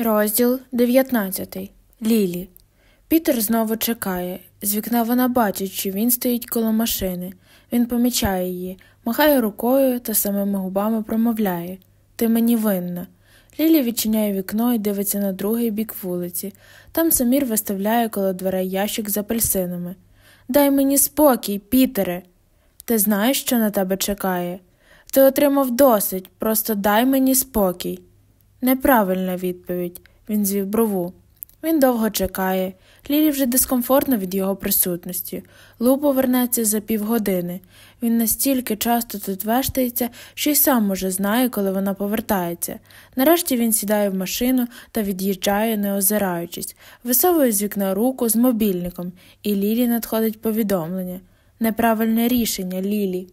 Розділ 19. Лілі. Пітер знову чекає. З вікна вона бачить, що він стоїть коло машини. Він помічає її, махає рукою та самими губами промовляє Ти мені винна. Лілі відчиняє вікно і дивиться на другий бік вулиці. Там Самір виставляє коло дверей ящик з апельсинами. Дай мені спокій, Пітере. Ти знаєш, що на тебе чекає? Ти отримав досить, просто дай мені спокій. Неправильна відповідь, він звів брову. Він довго чекає. Лілі вже дискомфортно від його присутності. Лу повернеться за півгодини. Він настільки часто тут вештається, що й сам уже знає, коли вона повертається. Нарешті він сідає в машину та від'їжджає, не озираючись, висовує з вікна руку з мобільником, і Лілі надходить повідомлення. Неправильне рішення, Лілі.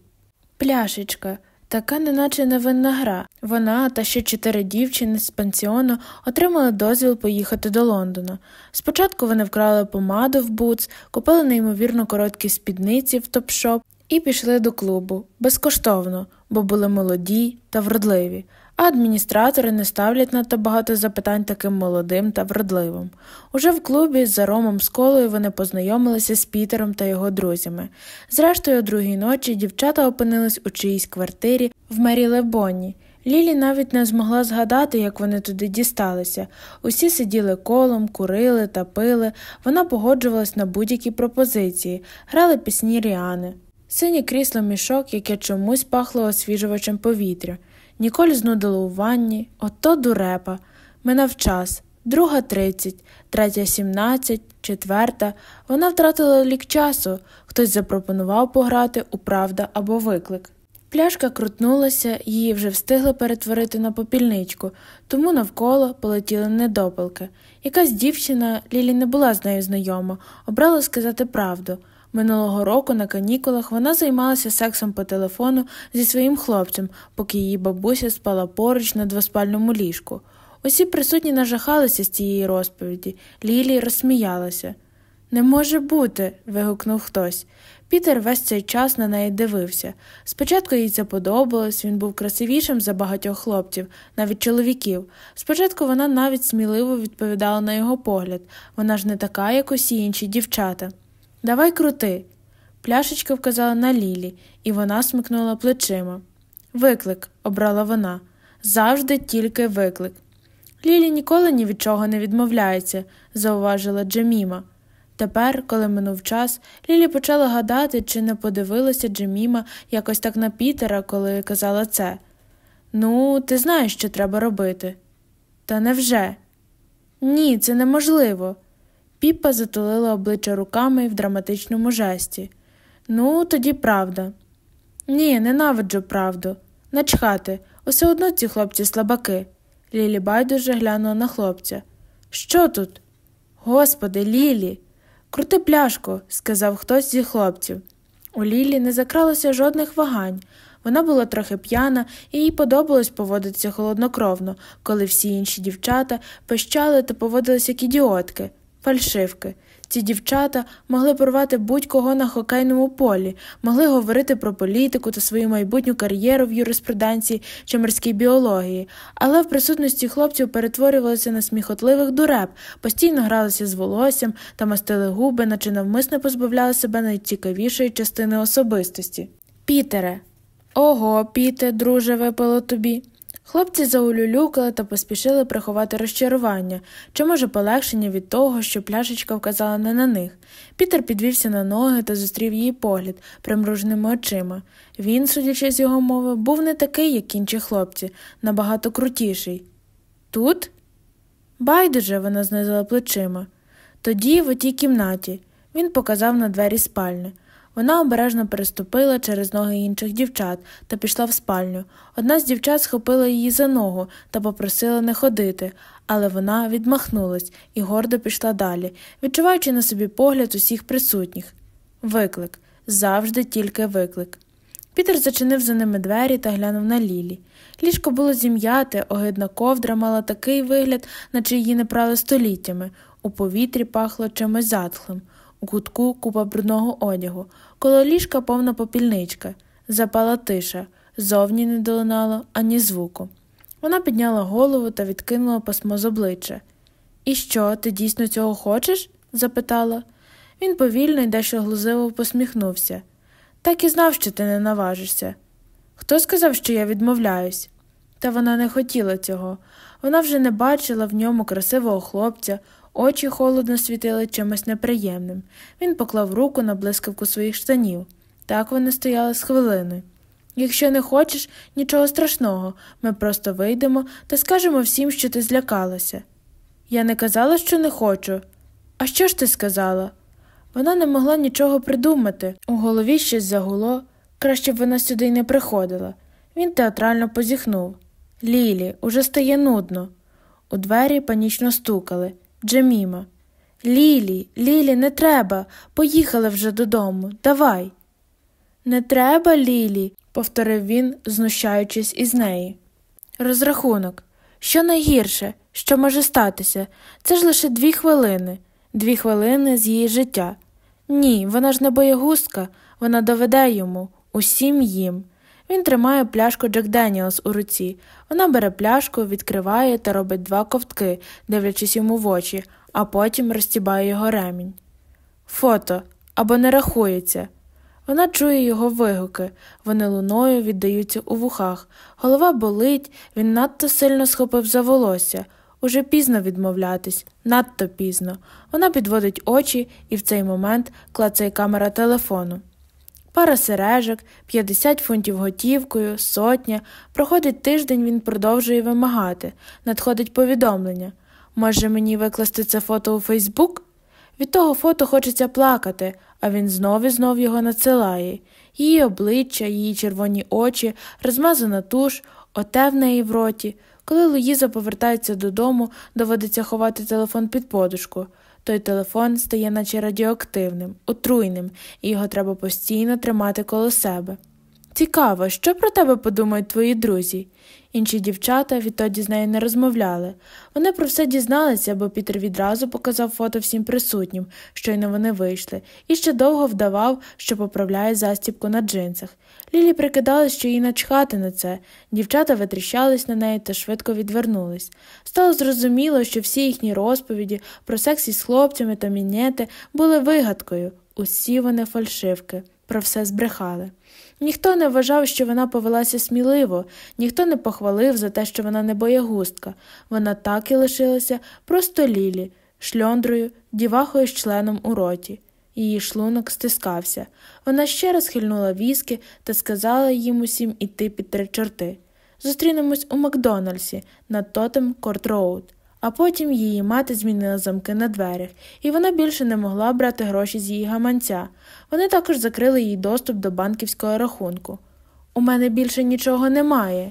Пляшечка. Така неначе невинна гра. Вона та ще чотири дівчини з пансіону отримали дозвіл поїхати до Лондона. Спочатку вони вкрали помаду в буц, купили неймовірно короткі спідниці в топ-шоп і пішли до клубу безкоштовно, бо були молоді та вродливі а адміністратори не ставлять надто багато запитань таким молодим та вродливим. Уже в клубі з Ромом Сколою вони познайомилися з Пітером та його друзями. Зрештою, о другій ночі дівчата опинились у чиїсь квартирі в Мері Лебоні. Лілі навіть не змогла згадати, як вони туди дісталися. Усі сиділи колом, курили та пили, вона погоджувалась на будь-які пропозиції, грали пісні Ріани. Синє крісло мішок, яке чомусь пахло освіжувачем повітря. Ніколь знудило у ванні, ото дурепа. Минав час, друга тридцять, третя сімнадцять, четверта. Вона втратила лік часу, хтось запропонував пограти у правда або виклик. Пляшка крутнулася, її вже встигли перетворити на попільничку, тому навколо полетіли недопалки. Якась дівчина, Лілі не була з нею знайома, обрала сказати правду. Минулого року на канікулах вона займалася сексом по телефону зі своїм хлопцем, поки її бабуся спала поруч на двоспальному ліжку. Усі присутні нажахалися з цієї розповіді. Лілі розсміялася. Не може бути. вигукнув хтось. Пітер весь цей час на неї дивився. Спочатку їй це подобалось, він був красивішим за багатьох хлопців, навіть чоловіків. Спочатку вона навіть сміливо відповідала на його погляд вона ж не така, як усі інші дівчата. Давай крути. Пляшечка вказала на Лілі, і вона смикнула плечима. Виклик, обрала вона. Завжди тільки виклик. Лілі ніколи ні від чого не відмовляється, зауважила Джеміма. Тепер, коли минув час, Лілі почала гадати, чи не подивилася Джеміма якось так на Пітера, коли казала це. Ну, ти знаєш, що треба робити. Та невже? Ні, це неможливо. Піпа затулила обличчя руками в драматичному жесті. Ну, тоді правда. Ні, ненавиджу правду. Начхати, усе одно ці хлопці слабаки. Лілі байдуже глянула на хлопця. Що тут? Господи, Лілі. Крути пляшку, сказав хтось зі хлопців. У Лілі не закралося жодних вагань. Вона була трохи п'яна, і їй подобалось поводитися холоднокровно, коли всі інші дівчата пищали та поводилися як ідіотки фальшивки. Ці дівчата могли порвати будь-кого на хокейному полі, могли говорити про політику та свою майбутню кар'єру в юриспруденції чи морській біології, але в присутності хлопців перетворювалися на сміхотливих дуреб, постійно гралися з волоссям та мастили губи, наче навмисно позбавляли себе найцікавішої частини особистості. Пітере. Ого, піте, друже, випало тобі. Хлопці заулюлюкали та поспішили приховати розчарування чи, може, полегшення від того, що пляшечка вказала не на них. Пітер підвівся на ноги та зустрів її погляд примруженими очима. Він, судячи з його мови, був не такий, як інші хлопці, набагато крутіший. Тут? Байдуже, вона знизила плечима. Тоді, в отій кімнаті, він показав на двері спальни. Вона обережно переступила через ноги інших дівчат та пішла в спальню. Одна з дівчат схопила її за ногу та попросила не ходити, але вона відмахнулась і гордо пішла далі, відчуваючи на собі погляд усіх присутніх. Виклик завжди тільки виклик. Пітер зачинив за ними двері та глянув на Лілі. Ліжко було зім'яте, огидна ковдра мала такий вигляд, наче її не прали століттями. У повітрі пахло чимось затхлим. У кутку купа брудного одягу, коло ліжка повна попільничка, запала тиша, зовні не долинало ані звуку. Вона підняла голову та відкинула пасмо з обличчя. І що, ти дійсно цього хочеш? запитала. Він повільно й дещо глузиво посміхнувся. Так і знав, що ти не наважишся. Хто сказав, що я відмовляюсь? Та вона не хотіла цього. Вона вже не бачила в ньому красивого хлопця, очі холодно світили чимось неприємним. Він поклав руку на блискавку своїх штанів. Так вони стояли з хвилини. Якщо не хочеш, нічого страшного, ми просто вийдемо та скажемо всім, що ти злякалася. Я не казала, що не хочу. А що ж ти сказала? Вона не могла нічого придумати. У голові щось загуло, краще б вона сюди й не приходила. Він театрально позіхнув. Лілі, уже стає нудно. У двері панічно стукали. Джеміма. Лілі, Лілі, не треба. Поїхали вже додому. Давай. Не треба, Лілі, повторив він, знущаючись із неї. Розрахунок. Що найгірше, що може статися? Це ж лише дві хвилини, дві хвилини з її життя. Ні, вона ж не боягузка, вона доведе йому, усім їм. Він тримає пляшку Джек Деніелс у руці. Вона бере пляшку, відкриває та робить два ковтки, дивлячись йому в очі, а потім розстібає його ремінь. Фото або не рахується. Вона чує його вигуки, вони луною віддаються у вухах. Голова болить, він надто сильно схопив за волосся. Уже пізно відмовлятись, надто пізно. Вона підводить очі і в цей момент клацає камера телефону. Пара сережок, 50 фунтів готівкою, сотня. Проходить тиждень, він продовжує вимагати. Надходить повідомлення. Може мені викласти це фото у Фейсбук? Від того фото хочеться плакати, а він знов і знов його надсилає. Її обличчя, її червоні очі, розмазана туш, оте в неї в роті. Коли Луїза повертається додому, доводиться ховати телефон під подушку. Той телефон стає наче радіоактивним, отруйним, і його треба постійно тримати коло себе. Цікаво, що про тебе подумають твої друзі. Інші дівчата відтоді з нею не розмовляли. Вони про все дізналися, бо Пітер відразу показав фото всім присутнім, щойно вони вийшли, і ще довго вдавав, що поправляє застібку на джинсах. Лілі прикидалась, що їй начхати на це. Дівчата витріщались на неї та швидко відвернулись. Стало зрозуміло, що всі їхні розповіді про секс із хлопцями та мінети були вигадкою. Усі вони фальшивки, про все збрехали. Ніхто не вважав, що вона повелася сміливо, ніхто не похвалив за те, що вона не боягустка. Вона так і лишилася просто лілі, шльондрою, дівахою з членом у роті. Її шлунок стискався. Вона ще раз хильнула віски та сказала їм усім іти під три чорти. Зустрінемось у Макдональдсі на Тоттенгем Корт Роуд. А потім її мати змінила замки на дверях, і вона більше не могла брати гроші з її гаманця. Вони також закрили їй доступ до банківського рахунку. У мене більше нічого немає.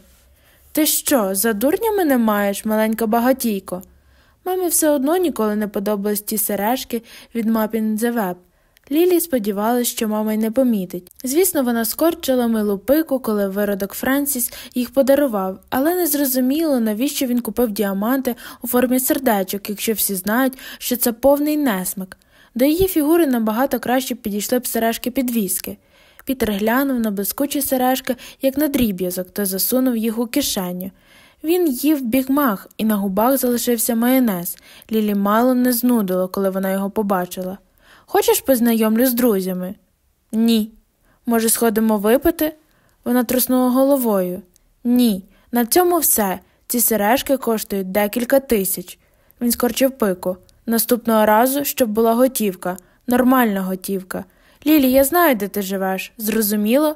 Ти що, за дурня мене маєш, маленька багатійко? Мамі все одно ніколи не подобались ті сережки від Мапін Web. Лілі сподівалась, що мама й не помітить. Звісно, вона скорчила милу пику, коли виродок Френсіс їх подарував, але не зрозуміло, навіщо він купив діаманти у формі сердечок, якщо всі знають, що це повний несмак. До її фігури набагато краще підійшли б сережки підвіски. Пітер глянув на блискучі сережки, як на дріб'язок, та засунув їх у кишеню. Він їв бігмах, і на губах залишився майонез. Лілі мало не знудило, коли вона його побачила. Хочеш познайомлю з друзями? Ні. Може, сходимо випити? Вона труснула головою. Ні, на цьому все. Ці сережки коштують декілька тисяч. Він скорчив пику. Наступного разу, щоб була готівка, нормальна готівка. Лілі, я знаю, де ти живеш. Зрозуміло?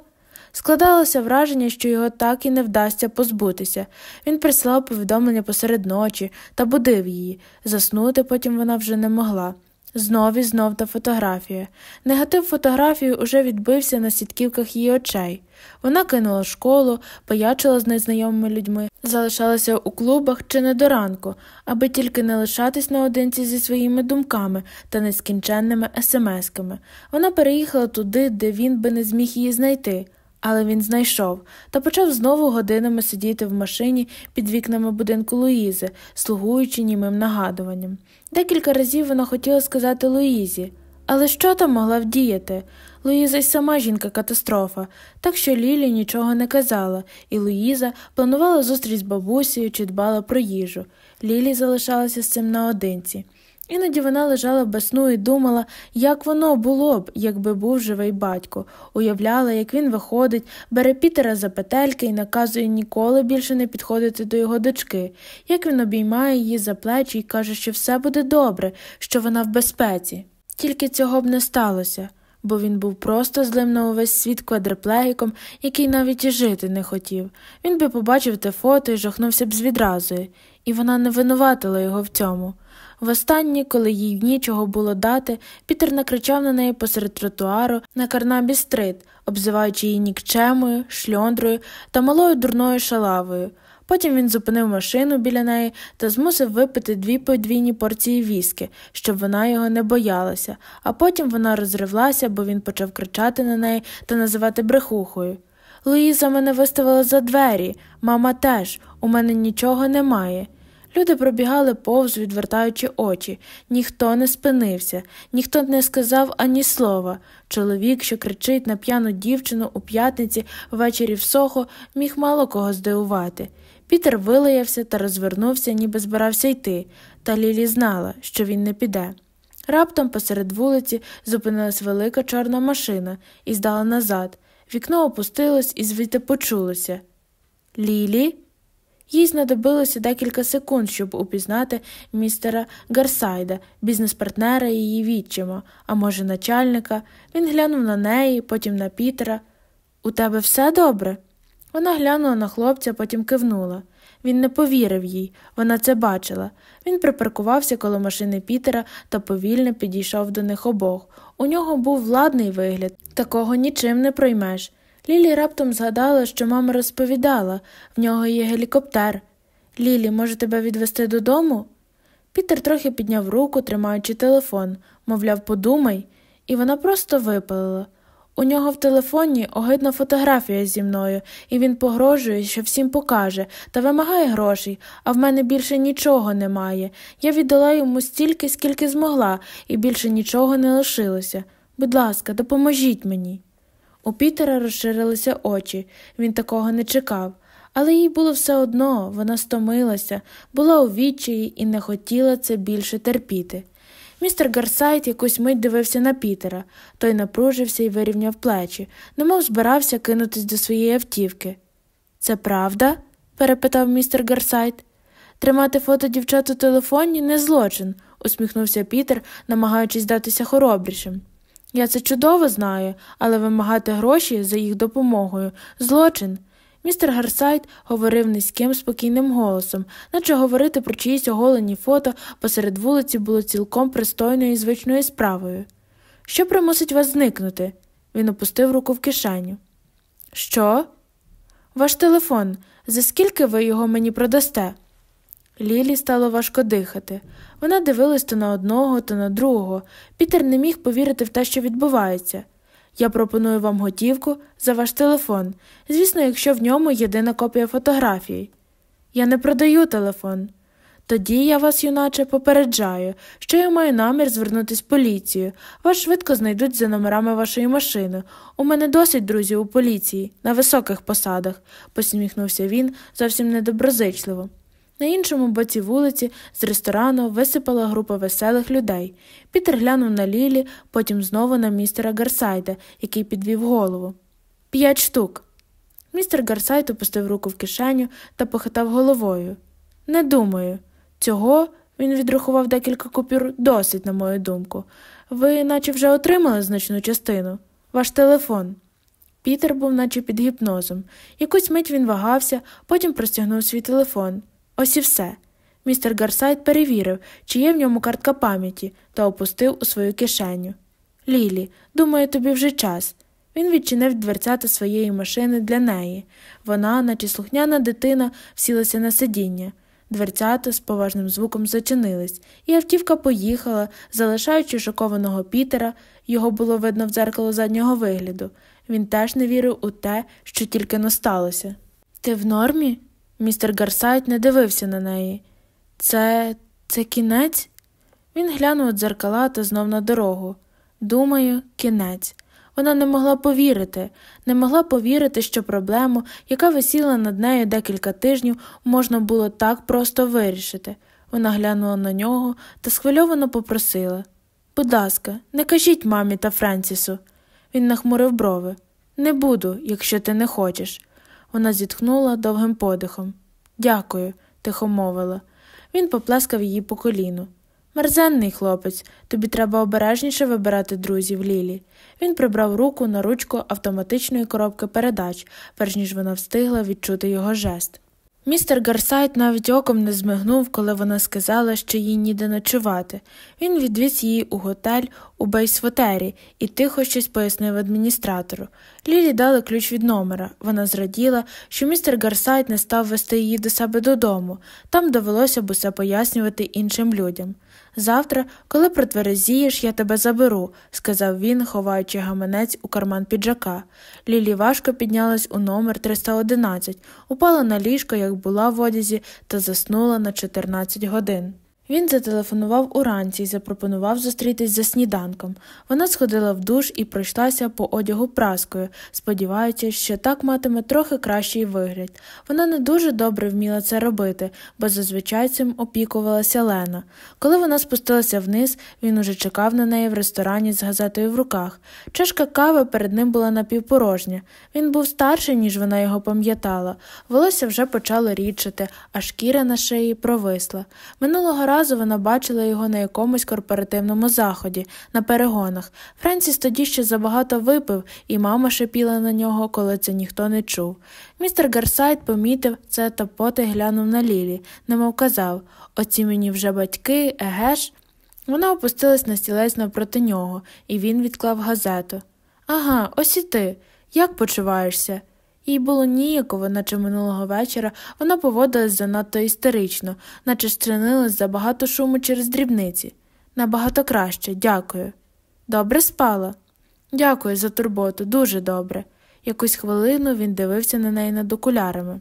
Складалося враження, що його так і не вдасться позбутися. Він прислав повідомлення посеред ночі та будив її. Заснути потім вона вже не могла. Знов і знов та фотографія. Негатив фотографії уже відбився на сітківках її очей. Вона кинула школу, поячила з незнайомими людьми, залишалася у клубах чи не до ранку, аби тільки не лишатись наодинці зі своїми думками та нескінченними смсками. Вона переїхала туди, де він би не зміг її знайти. Але він знайшов та почав знову годинами сидіти в машині під вікнами будинку Луїзи, слугуючи німим нагадуванням. Декілька разів вона хотіла сказати Луїзі, Але що там могла вдіяти? Луїза й сама жінка катастрофа, так що Лілі нічого не казала, і Луїза планувала зустріч з бабусею чи дбала про їжу. Лілі залишалася з цим наодинці. Іноді вона лежала без сну і думала, як воно було б, якби був живий батько, уявляла, як він виходить, бере Пітера за петельки і наказує ніколи більше не підходити до його дочки, як він обіймає її за плечі і каже, що все буде добре, що вона в безпеці. Тільки цього б не сталося, бо він був просто злим на увесь світ квадриплегіком, який навіть і жити не хотів. Він би побачив те фото і жахнувся б з відразою, і вона не винуватила його в цьому. Востаннє, коли їй нічого було дати, Пітер накричав на неї посеред тротуару на карнабі стрит, обзиваючи її нікчемою, шльондрою та малою дурною шалавою. Потім він зупинив машину біля неї та змусив випити дві подвійні порції віски, щоб вона його не боялася, а потім вона розривлася, бо він почав кричати на неї та називати брехухою. Луїза мене виставила за двері, мама теж, у мене нічого немає. Люди пробігали повз, відвертаючи очі, ніхто не спинився, ніхто не сказав ані слова. Чоловік, що кричить на п'яну дівчину у п'ятниці ввечері в сохо, міг мало кого здивувати. Пітер вилаявся та розвернувся, ніби збирався йти, та Лілі знала, що він не піде. Раптом посеред вулиці зупинилась велика чорна машина і здала назад. Вікно опустилось і звідти почулося. Лілі? Їй знадобилося декілька секунд, щоб упізнати містера Гарсайда, бізнес-партнера її відчима, а може, начальника. Він глянув на неї, потім на Пітера. У тебе все добре? Вона глянула на хлопця, потім кивнула. Він не повірив їй, вона це бачила. Він припаркувався коло машини Пітера та повільно підійшов до них обох. У нього був владний вигляд, такого нічим не проймеш. Лілі раптом згадала, що мама розповідала в нього є гелікоптер. Лілі, може, тебе відвести додому? Пітер трохи підняв руку, тримаючи телефон, мовляв, подумай, і вона просто випалила. У нього в телефоні огидна фотографія зі мною, і він погрожує, що всім покаже, та вимагає грошей, а в мене більше нічого немає. Я віддала йому стільки, скільки змогла, і більше нічого не лишилося. Будь ласка, допоможіть мені. У Пітера розширилися очі, він такого не чекав, але їй було все одно, вона стомилася, була у відчаї і не хотіла це більше терпіти. Містер Гарсайт якусь мить дивився на Пітера, той напружився і вирівняв плечі, немов збирався кинутись до своєї автівки. Це правда? перепитав містер Гарсайт. Тримати фото дівчат у телефоні не злочин, усміхнувся Пітер, намагаючись здатися хоробрішим. Я це чудово знаю, але вимагати гроші за їх допомогою злочин. Містер Гарсайт говорив низьким, спокійним голосом, наче говорити про чиїсь оголені фото посеред вулиці було цілком пристойною і звичною справою. Що примусить вас зникнути? Він опустив руку в кишеню. Що? Ваш телефон. За скільки ви його мені продасте? Лілі стало важко дихати. Вона дивилась то на одного, то на другого. Пітер не міг повірити в те, що відбувається. Я пропоную вам готівку за ваш телефон, звісно, якщо в ньому єдина копія фотографії. Я не продаю телефон. Тоді я вас, юначе, попереджаю, що я маю намір звернутися в поліцію. Вас швидко знайдуть за номерами вашої машини. У мене досить друзів у поліції, на високих посадах, посміхнувся він зовсім недоброзичливо. На іншому боці вулиці з ресторану висипала група веселих людей. Пітер глянув на Лілі, потім знову на містера Гарсайда, який підвів голову. П'ять штук. Містер Гарсайд опустив руку в кишеню та похитав головою. Не думаю. Цього він відрахував декілька купюр досить, на мою думку. Ви, наче вже отримали значну частину. Ваш телефон. Пітер був, наче під гіпнозом. Якусь мить він вагався, потім простягнув свій телефон. Ось і все. Містер Гарсайт перевірив, чи є в ньому картка пам'яті, та опустив у свою кишеню. Лілі, думаю, тобі вже час. Він відчинив дверцята своєї машини для неї. Вона, наче слухняна дитина, сілася на сидіння. Дверцята з поважним звуком зачинились, і автівка поїхала, залишаючи шокованого Пітера, його було видно в дзеркало заднього вигляду. Він теж не вірив у те, що тільки насталося. Ти в нормі? Містер Гарсайт не дивився на неї. Це це кінець? Він глянув дзеркала та знов на дорогу. Думаю, кінець. Вона не могла повірити, не могла повірити, що проблему, яка висіла над нею декілька тижнів, можна було так просто вирішити. Вона глянула на нього та схвильовано попросила Будь ласка, не кажіть мамі та Френсісу. Він нахмурив брови. Не буду, якщо ти не хочеш. Вона зітхнула довгим подихом. Дякую, тихо мовила. Він поплескав її по коліну. Мерзенний хлопець, тобі треба обережніше вибирати друзів Лілі. Він прибрав руку на ручку автоматичної коробки передач, перш ніж вона встигла відчути його жест. Містер Гарсайт навіть оком не змигнув, коли вона сказала, що їй ніде ночувати. Він відвіз її у готель у Бейсвотері і тихо щось пояснив адміністратору. Лілі дали ключ від номера. Вона зраділа, що містер Гарсайт не став вести її до себе додому. Там довелося б усе пояснювати іншим людям. Завтра, коли протверезієш, я тебе заберу, сказав він, ховаючи гаманець у карман піджака. Лілі важко піднялась у номер 311, упала на ліжко, як була в одязі, та заснула на 14 годин. Він зателефонував уранці і запропонував зустрітись за сніданком. Вона сходила в душ і пройшлася по одягу праскою, сподіваючись, що так матиме трохи кращий вигляд. Вона не дуже добре вміла це робити, бо зазвичай цим опікувалася Лена. Коли вона спустилася вниз, він уже чекав на неї в ресторані з газетою в руках. Чашка кави перед ним була напівпорожня. Він був старший, ніж вона його пам'ятала. Волосся вже почало рідчити, а шкіра на шиї провисла. Минулого разу разу вона бачила його на якомусь корпоративному заході, на перегонах. Френсіс тоді ще забагато випив, і мама шипіла на нього, коли це ніхто не чув. Містер Гарсайт помітив це та поти глянув на Лілі, немов казав Оці мені вже батьки, еге ж. Вона опустилась на стілець навпроти нього, і він відклав газету. Ага, ось і ти. Як почуваєшся? Їй було ніяково, наче минулого вечора вона поводилась занадто істерично, наче щинилась забагато шуму через дрібниці. Набагато краще, дякую. Добре спала? Дякую за турботу, дуже добре. Якусь хвилину він дивився на неї над окулярами.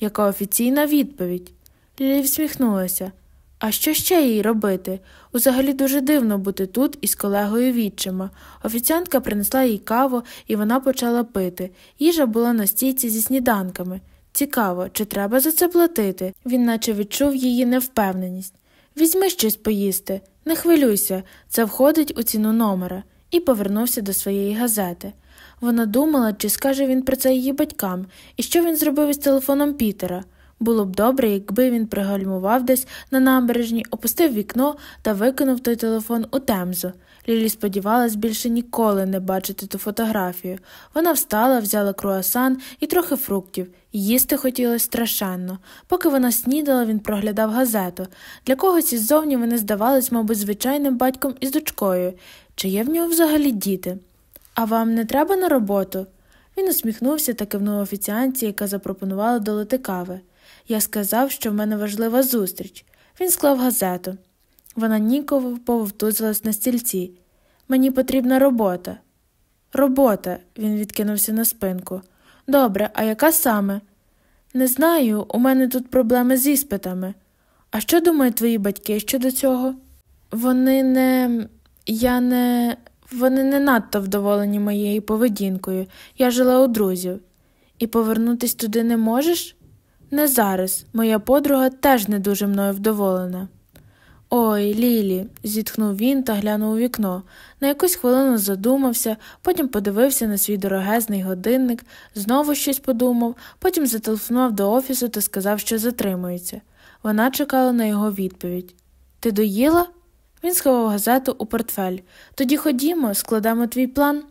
Яка офіційна відповідь? Лілі всміхнулася. А що ще їй робити? Узагалі дуже дивно бути тут із колегою відчима. Офіціантка принесла їй каву, і вона почала пити. Їжа була на стійці зі сніданками. Цікаво, чи треба за це платити? Він наче відчув її невпевненість. Візьми щось поїсти, не хвилюйся, це входить у ціну номера, і повернувся до своєї газети. Вона думала, чи скаже він про це її батькам, і що він зробив із телефоном Пітера. Було б добре, якби він пригальмував десь на набережні, опустив вікно та викинув той телефон у темзу. Лілі сподівалась більше ніколи не бачити ту фотографію. Вона встала, взяла круасан і трохи фруктів, їсти хотілося страшенно. Поки вона снідала, він проглядав газету. Для когось іззовні вони здавались, мабуть, звичайним батьком із дочкою. Чи є в нього взагалі діти? А вам не треба на роботу? Він усміхнувся та кивнув офіціанці, яка запропонувала долити кави. Я сказав, що в мене важлива зустріч. Він склав газету. Вона ніково пововтузилась на стільці. Мені потрібна робота. Робота, він відкинувся на спинку. Добре, а яка саме? Не знаю, у мене тут проблеми з іспитами. А що думають твої батьки щодо цього? Вони не. Я не. Вони не надто вдоволені моєю поведінкою. Я жила у друзів. І повернутись туди не можеш? Не зараз. Моя подруга теж не дуже мною вдоволена. Ой, Лілі, зітхнув він та глянув у вікно. На якусь хвилину задумався, потім подивився на свій дорогезний годинник, знову щось подумав, потім зателефонував до офісу та сказав, що затримується. Вона чекала на його відповідь. Ти доїла? Він сховав газету у портфель. Тоді ходімо, складемо твій план.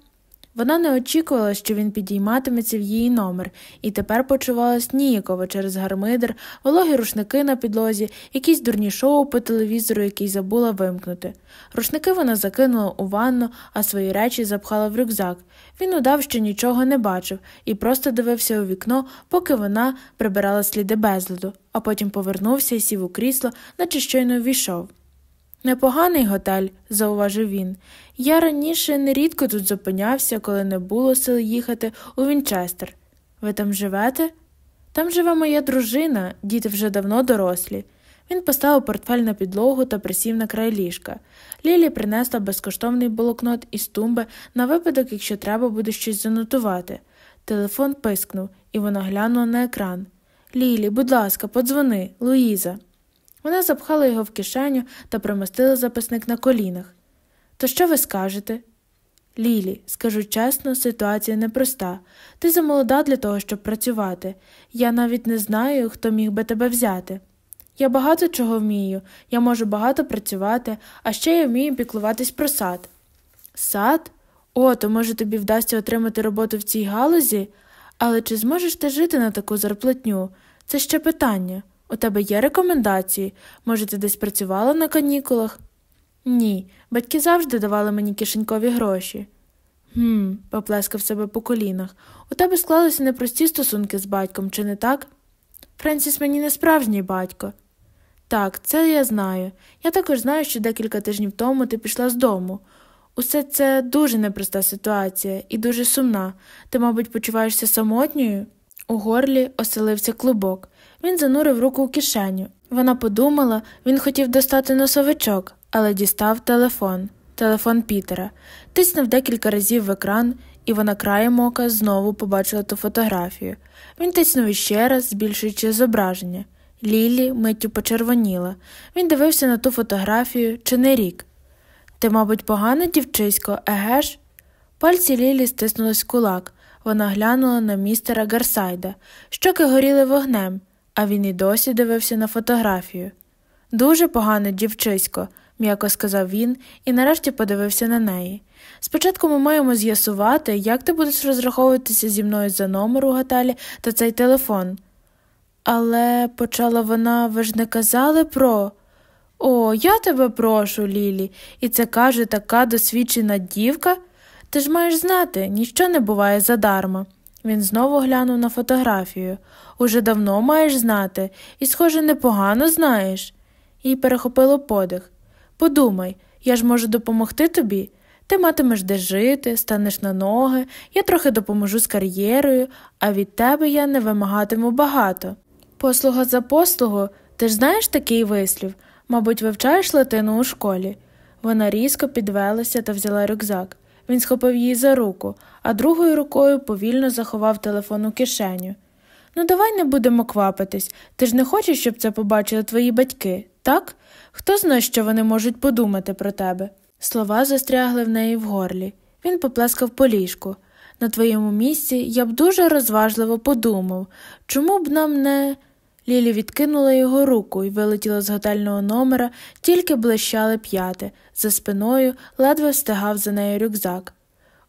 Вона не очікувала, що він підійматиметься в її номер, і тепер почувалась ніяково через гармидер, вологі рушники на підлозі, якісь дурні шоу по телевізору, який забула вимкнути. Рушники вона закинула у ванну, а свої речі запхала в рюкзак. Він удав, що нічого не бачив, і просто дивився у вікно, поки вона прибирала сліди безладу, а потім повернувся і сів у крісло, наче щойно ввійшов. Непоганий готель, зауважив він. Я раніше нерідко тут зупинявся, коли не було сил їхати у Вінчестер. Ви там живете? Там живе моя дружина, діти вже давно дорослі. Він поставив портфель на підлогу та присів на край ліжка. Лілі принесла безкоштовний блокнот із тумби на випадок, якщо треба буде щось занотувати. Телефон пискнув, і вона глянула на екран. Лілі, будь ласка, подзвони, Луїза. Вона запхала його в кишеню та примостила записник на колінах. То що ви скажете? Лілі, скажу чесно, ситуація непроста. Ти замолода для того, щоб працювати. Я навіть не знаю, хто міг би тебе взяти. Я багато чого вмію, я можу багато працювати, а ще я вмію піклуватись про сад. Сад? О, то може тобі вдасться отримати роботу в цій галузі? Але чи зможеш ти жити на таку зарплатню? Це ще питання. У тебе є рекомендації? Може, ти десь працювала на канікулах? Ні, батьки завжди давали мені кишенькові гроші. Гм, поплескав себе по колінах. У тебе склалися непрості стосунки з батьком, чи не так? Френсіс мені не справжній батько. Так, це я знаю. Я також знаю, що декілька тижнів тому ти пішла з дому. Усе це дуже непроста ситуація і дуже сумна. Ти, мабуть, почуваєшся самотньою? У горлі оселився клубок. Він занурив руку у кишеню. Вона подумала, він хотів достати носовичок, але дістав телефон, телефон Пітера, тиснув декілька разів в екран, і вона краєм ока знову побачила ту фотографію. Він тиснув іще раз, збільшуючи зображення. Лілі миттю почервоніла. Він дивився на ту фотографію чи не рік. Ти, мабуть, погана дівчисько, еге ж? Пальці Лілі стиснулись в кулак. Вона глянула на містера Гарсайда. Щоки горіли вогнем, а він і досі дивився на фотографію. Дуже погане дівчисько, м'яко сказав він і нарешті подивився на неї. Спочатку ми маємо з'ясувати, як ти будеш розраховуватися зі мною за номер у готелі та цей телефон. Але, почала вона, ви ж не казали про. О, я тебе прошу, Лілі, і це каже така досвідчена дівка. Ти ж маєш знати, ніщо не буває задарма. Він знову глянув на фотографію. Уже давно маєш знати, і, схоже, непогано знаєш. Їй перехопило подих. Подумай, я ж можу допомогти тобі. Ти матимеш де жити, станеш на ноги, я трохи допоможу з кар'єрою, а від тебе я не вимагатиму багато. Послуга за послугу, ти ж знаєш такий вислів, мабуть, вивчаєш латину у школі. Вона різко підвелася та взяла рюкзак. Він схопив її за руку, а другою рукою повільно заховав телефон у кишеню. Ну, давай не будемо квапитись. Ти ж не хочеш, щоб це побачили твої батьки, так? Хто знає, що вони можуть подумати про тебе? Слова застрягли в неї в горлі. Він поплескав по ліжку. На твоєму місці я б дуже розважливо подумав, чому б нам не. Лілі відкинула його руку і вилетіла з готельного номера, тільки блищали п'яти. За спиною ледве встигав за нею рюкзак.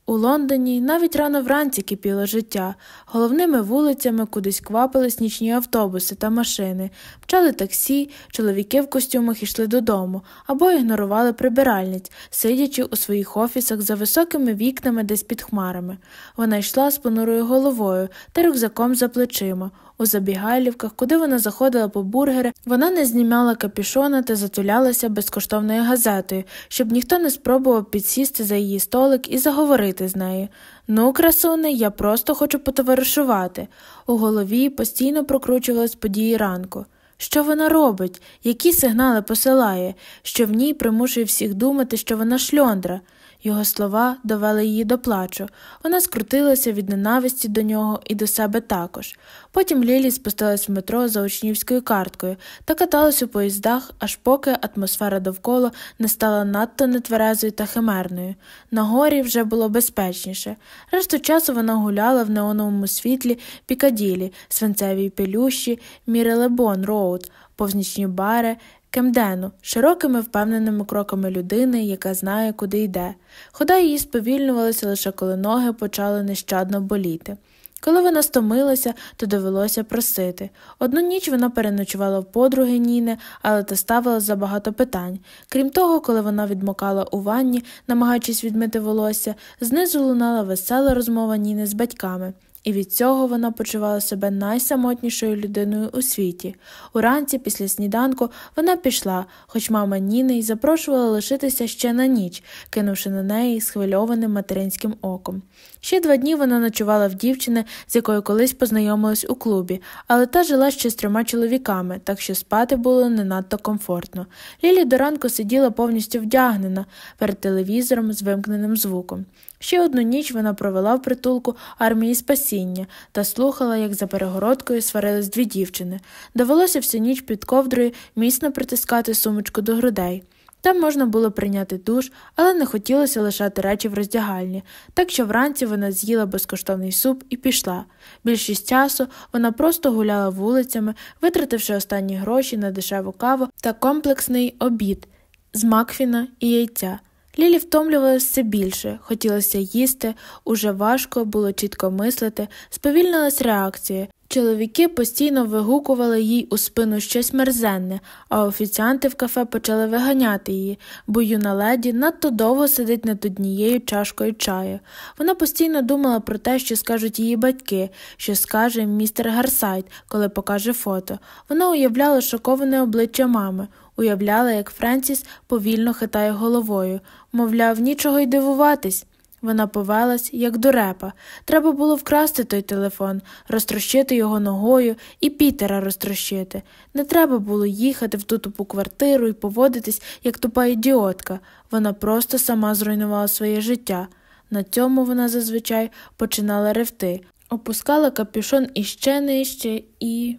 У Лондоні навіть рано вранці кипіло життя, головними вулицями кудись квапились нічні автобуси та машини, пчали таксі, чоловіки в костюмах йшли додому або ігнорували прибиральниць, сидячи у своїх офісах за високими вікнами десь під хмарами. Вона йшла з понурою головою та рюкзаком за плечима. У забігайлівках, куди вона заходила по бургери, вона не знімала капюшона та затулялася безкоштовною газетою, щоб ніхто не спробував підсісти за її столик і заговорити з нею. Ну, красуне, я просто хочу потоваришувати. У голові постійно прокручувались події ранку. Що вона робить, які сигнали посилає, що в ній примушує всіх думати, що вона шльондра. Його слова довели її до плачу. Вона скрутилася від ненависті до нього і до себе також. Потім Лілі спустилась в метро за учнівською карткою та каталась у поїздах, аж поки атмосфера довкола не стала надто нетверезою та химерною. Нагорі вже було безпечніше. Решту часу вона гуляла в неоновому світлі Пікаділі, свинцевій пилюці, Мерілебон Роуд, повз нічні бари, Кемдену, широкими впевненими кроками людини, яка знає, куди йде. Хода її сповільнювалася лише коли ноги почали нещадно боліти. Коли вона стомилася, то довелося просити. Одну ніч вона переночувала в подруги Ніни, але та ставила забагато питань. Крім того, коли вона відмокала у ванні, намагаючись відмити волосся, знизу лунала весела розмова Ніни з батьками. І від цього вона почувала себе найсамотнішою людиною у світі. Уранці, після сніданку, вона пішла, хоч мама Ніни й запрошувала лишитися ще на ніч, кинувши на неї схвильованим материнським оком. Ще два дні вона ночувала в дівчини, з якою колись познайомилась у клубі, але та жила ще з трьома чоловіками, так що спати було не надто комфортно. Лілі до ранку сиділа повністю вдягнена перед телевізором з вимкненим звуком. Ще одну ніч вона провела в притулку армії спасіння та слухала, як за перегородкою сварились дві дівчини. Довелося всю ніч під ковдрою міцно притискати сумочку до грудей. Там можна було прийняти душ, але не хотілося лишати речі в роздягальні, так що вранці вона з'їла безкоштовний суп і пішла. Більшість часу вона просто гуляла вулицями, витративши останні гроші на дешеву каву та комплексний обід з макфіна і яйця. Лілі втомлювалося все більше, хотілося їсти, уже важко було чітко мислити, сповільнилась реакція. Чоловіки постійно вигукували їй у спину щось мерзенне, а офіціанти в кафе почали виганяти її, бо юна леді надто довго сидить над однією чашкою чаю. Вона постійно думала про те, що скажуть її батьки, що скаже містер Гарсайт, коли покаже фото. Вона уявляла шоковане обличчя мами, уявляла, як Френсіс повільно хитає головою, мовляв, нічого й дивуватись. Вона повелась, як дурепа. Треба було вкрасти той телефон, розтрощити його ногою і Пітера розтрощити. Не треба було їхати в ту тупу квартиру і поводитись, як тупа ідіотка. Вона просто сама зруйнувала своє життя. На цьому вона зазвичай починала ревти, опускала капюшон іще нижче і.